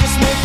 just make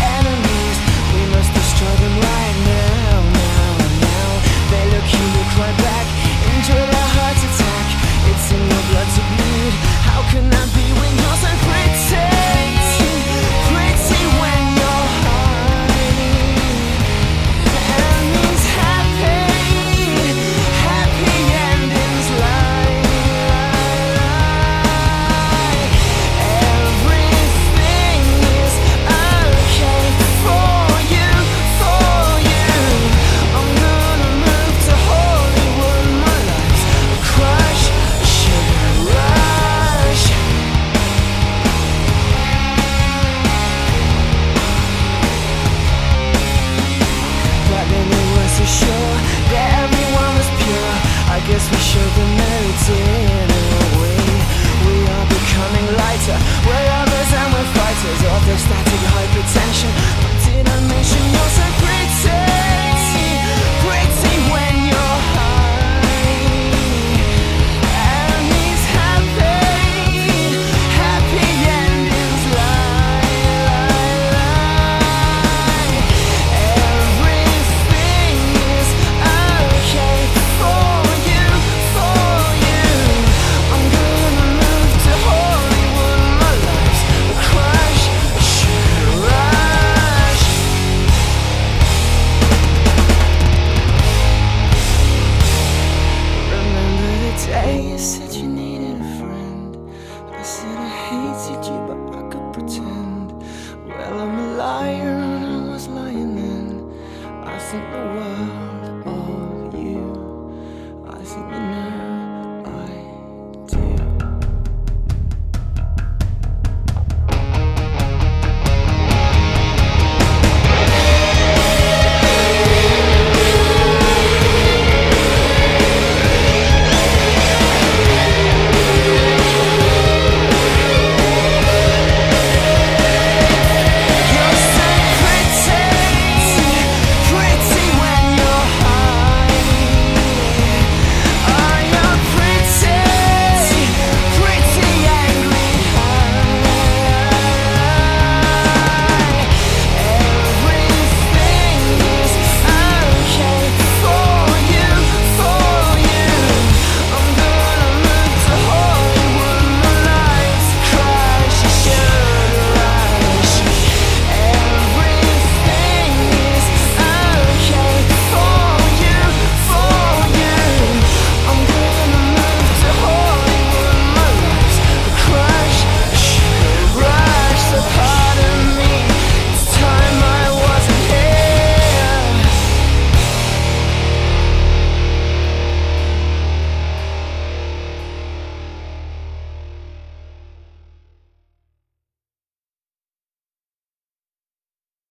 guess we showed them that in Hey, you said you needed a friend. But I said I hated you, but I could pretend. Well, I'm a liar, and I was lying then. I think the